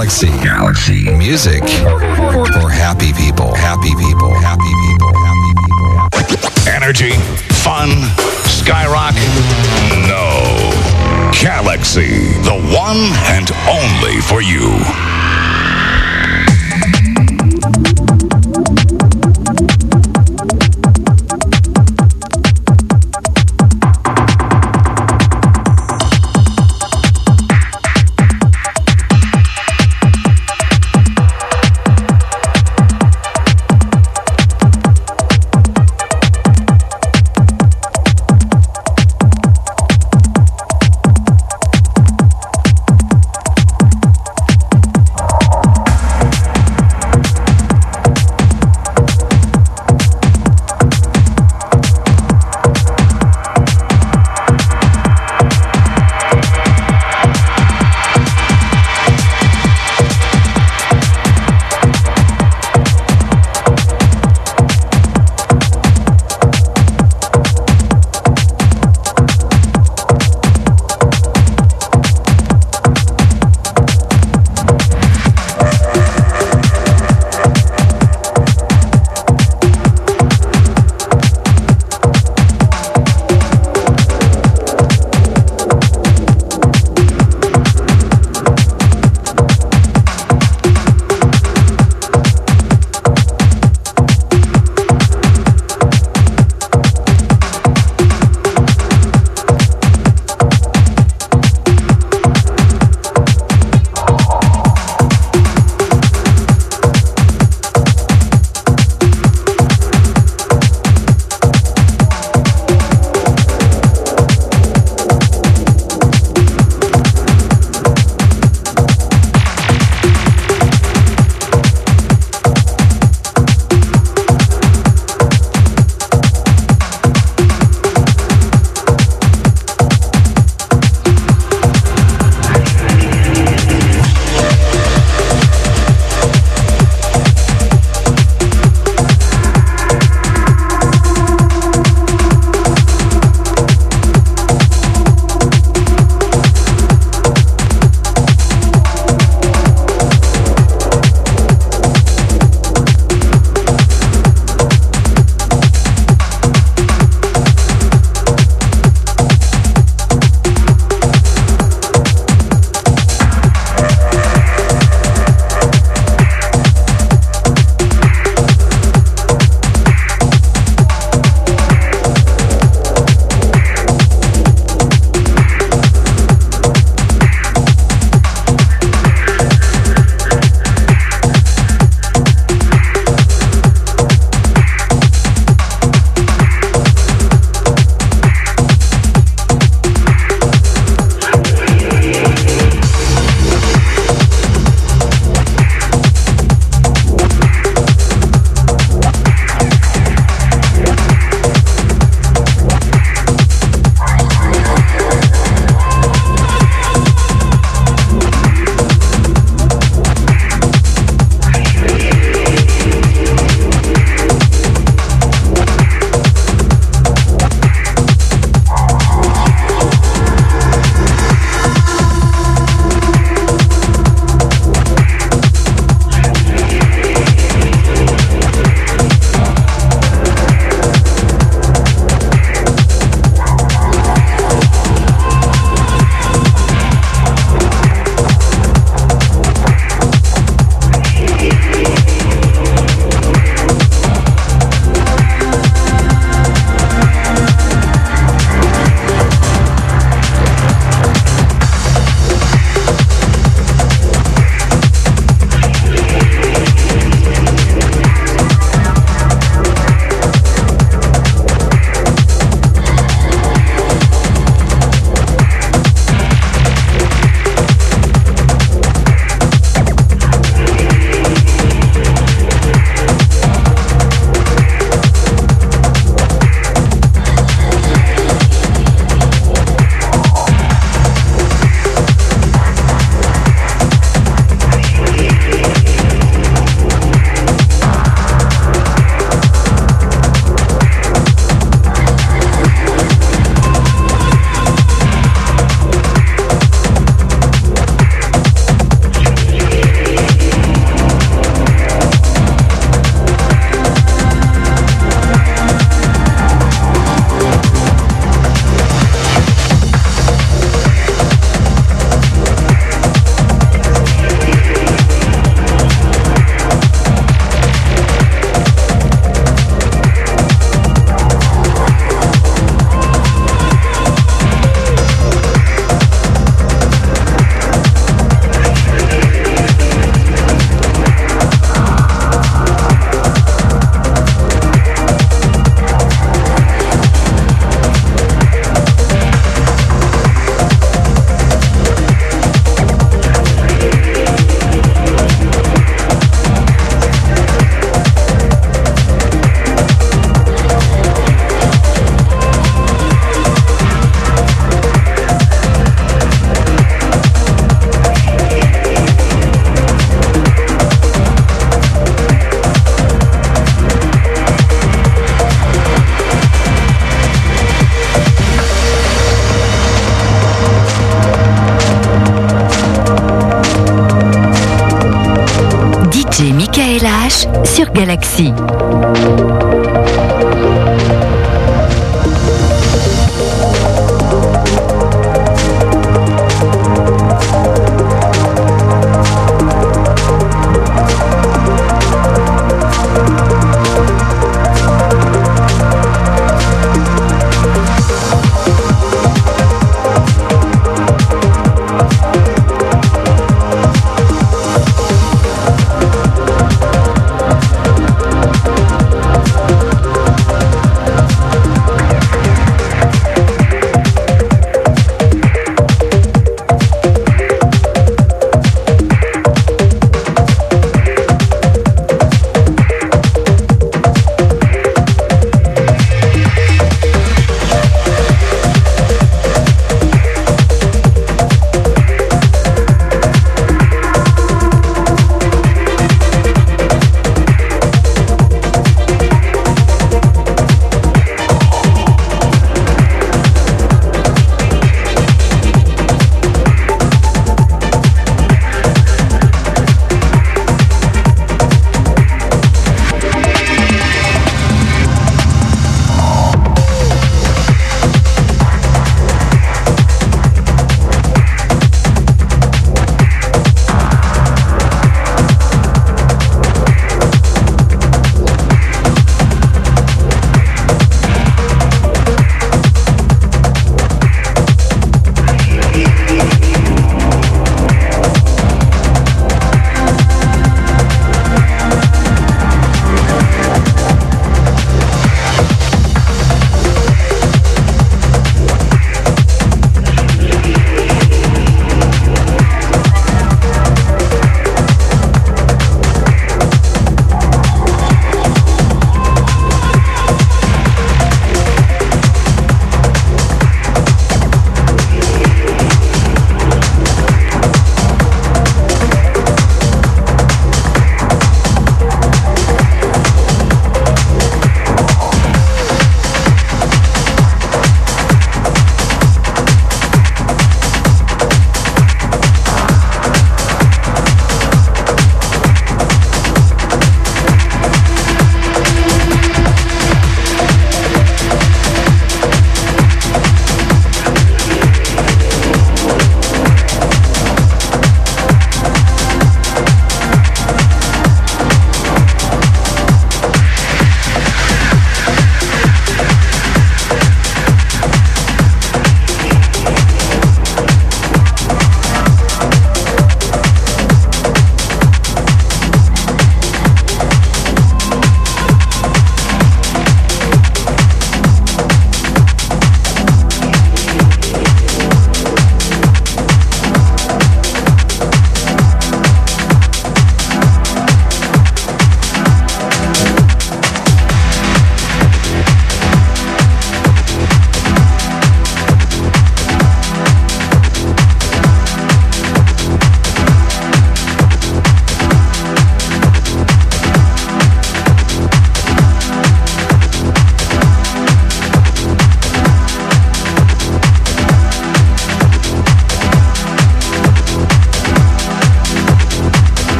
Galaxy. Galaxy. Music for, happy people. Happy people. Happy people. Happy people. Energy, fun, skyrock? No. Galaxy, the one and only for you.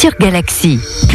Sur Galaxy.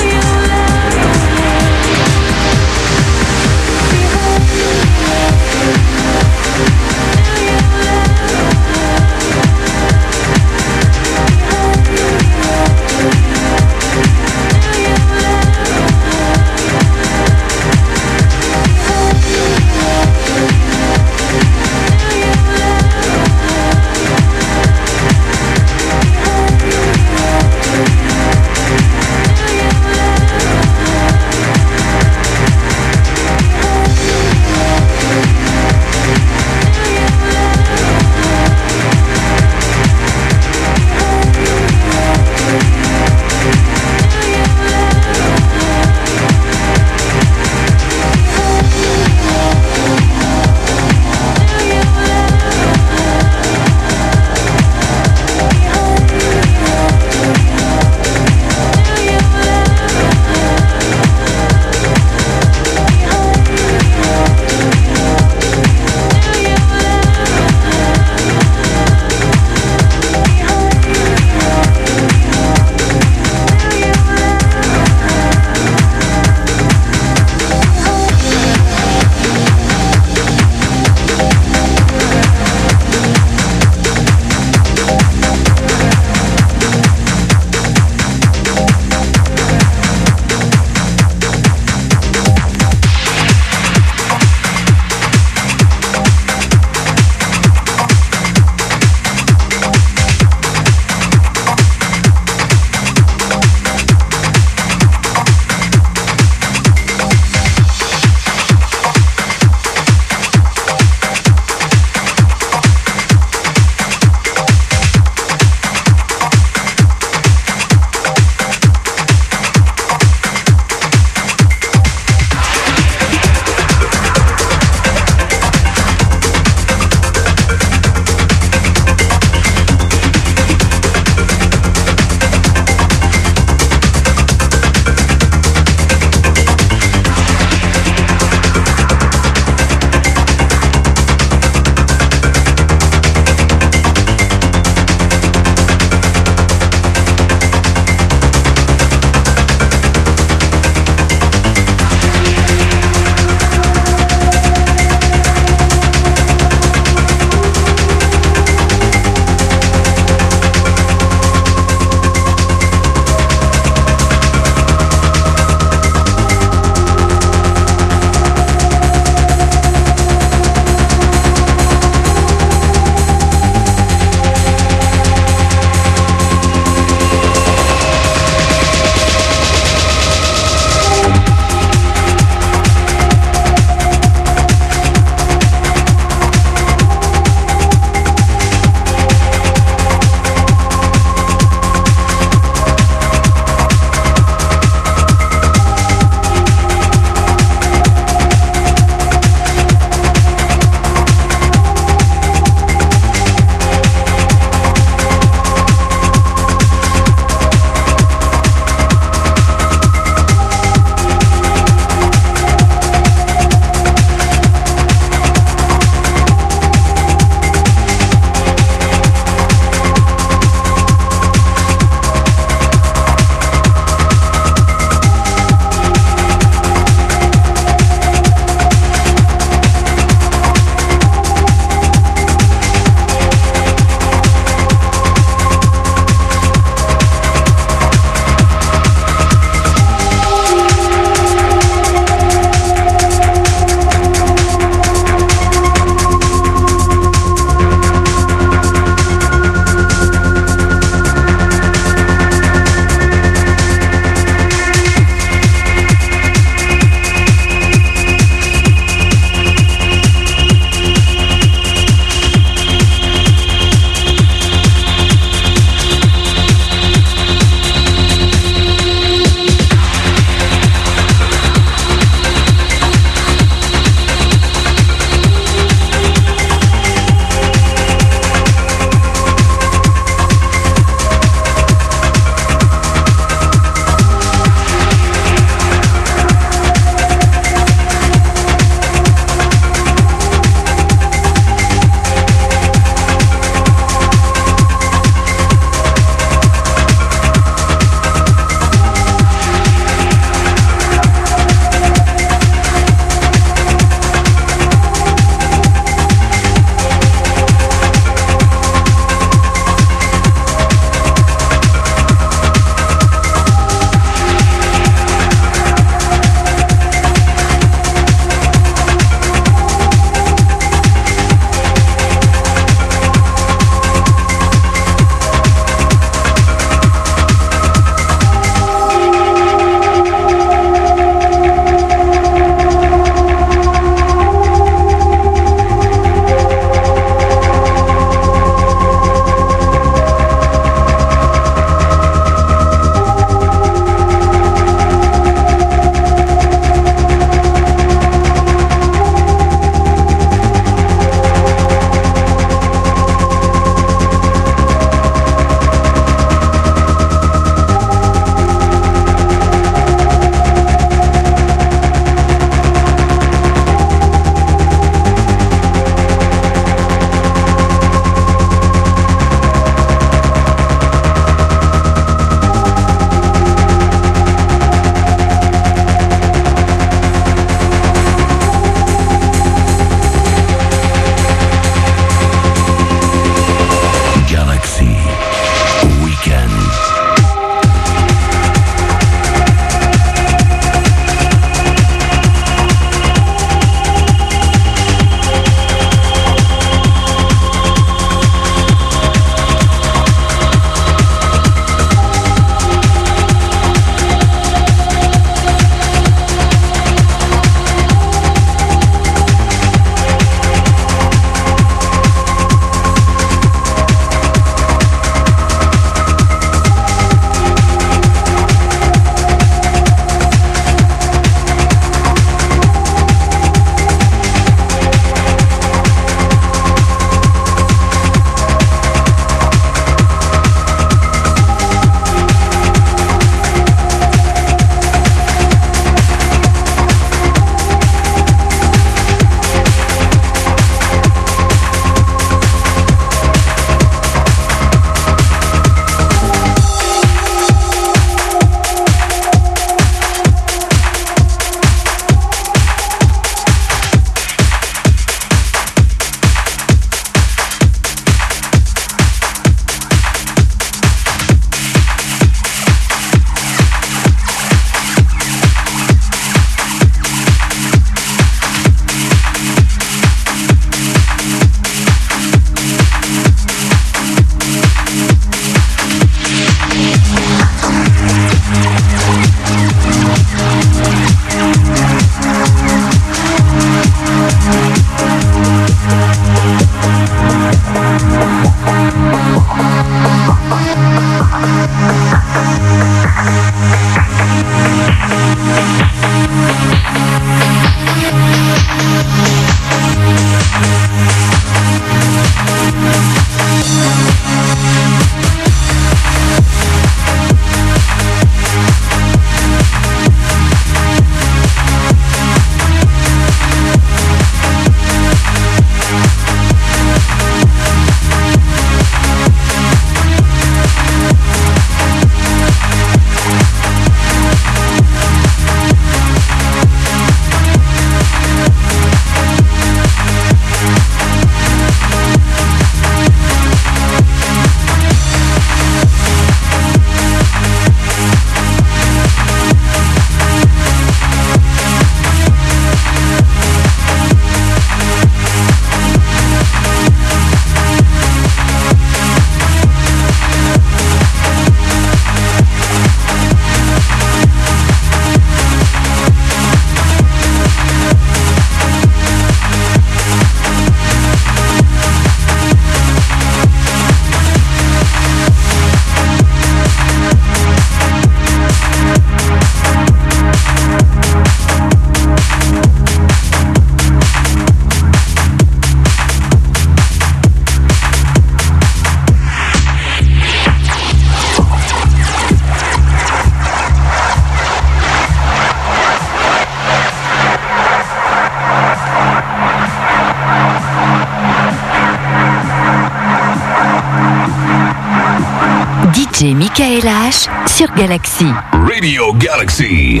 DJ Michael H sur Galaxy. Radio Galaxy.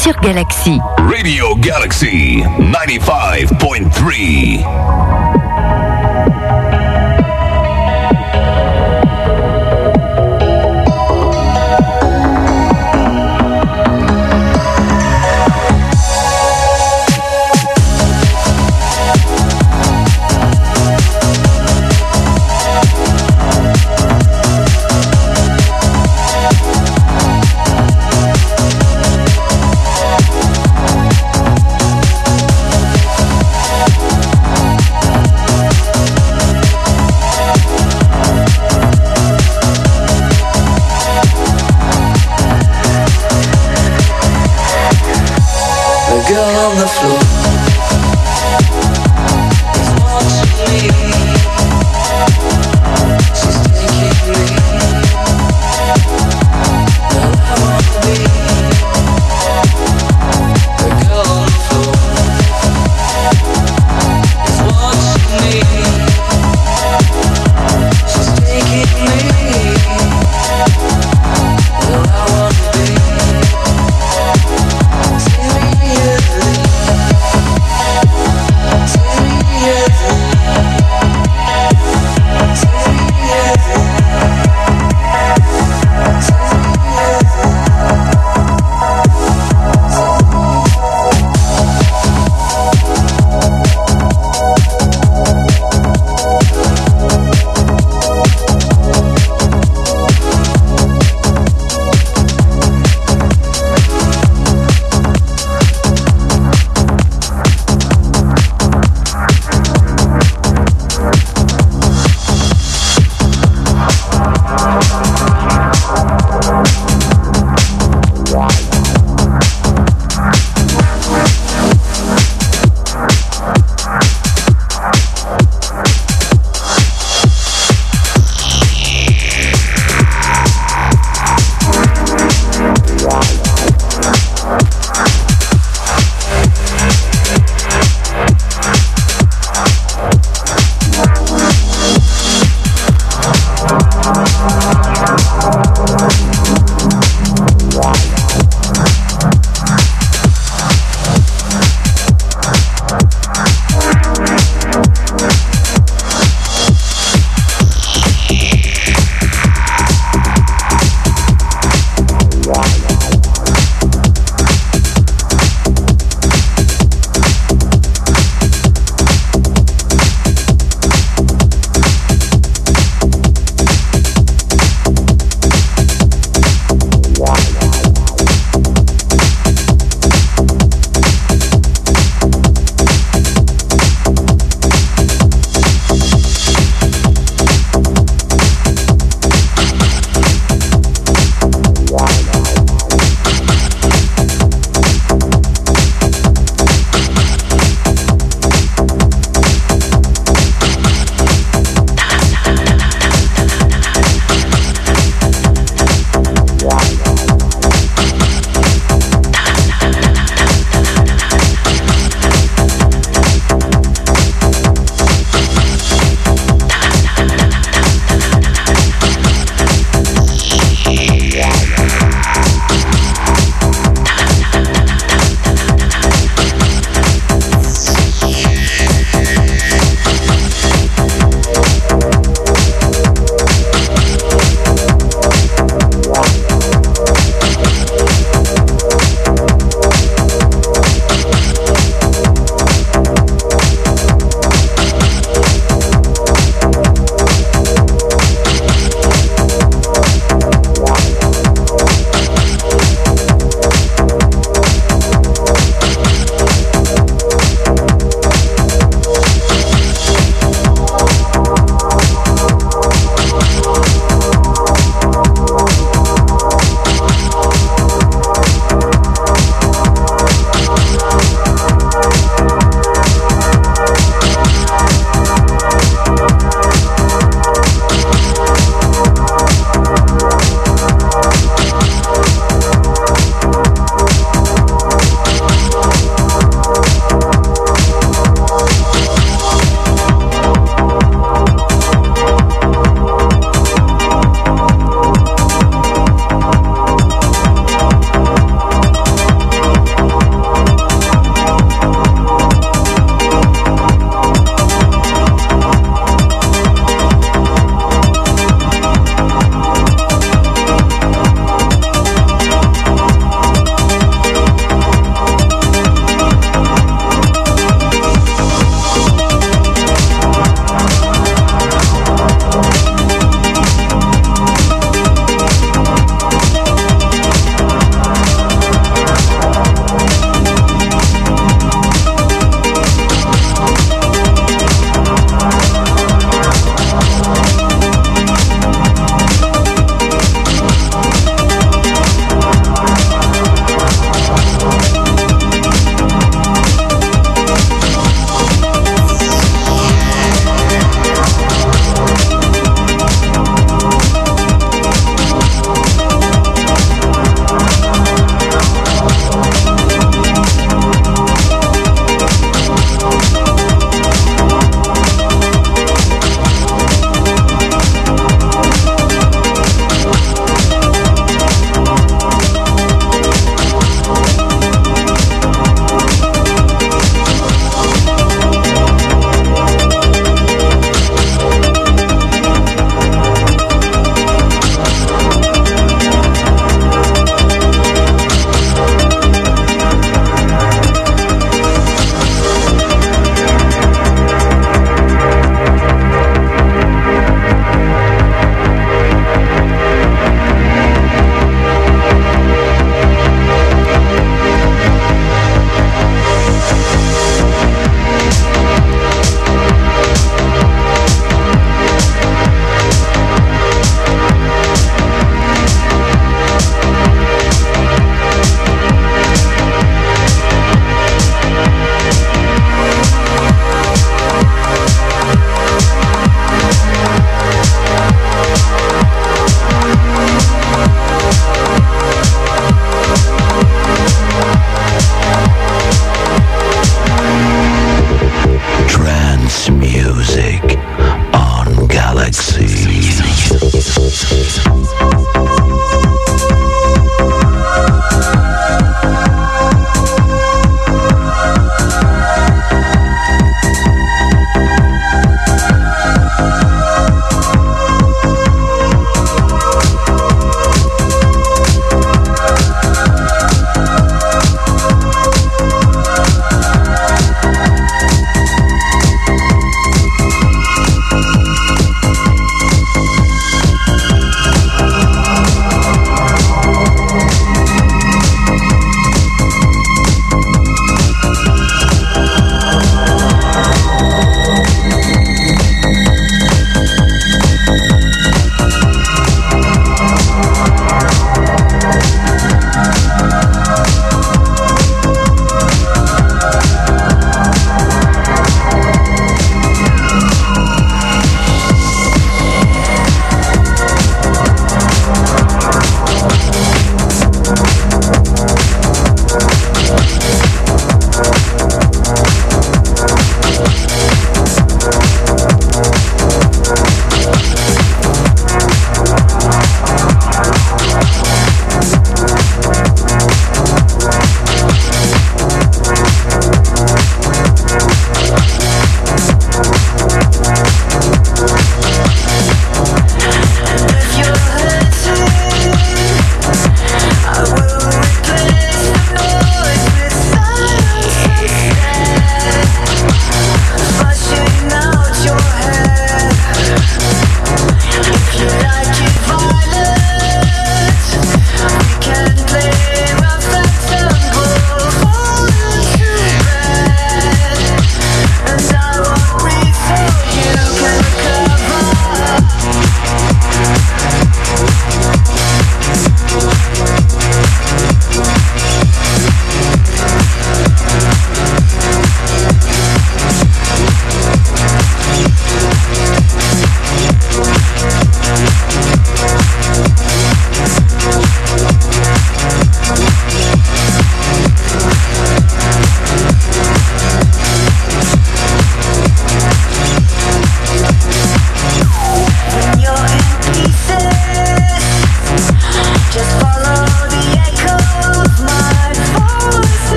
Sur Galaxy.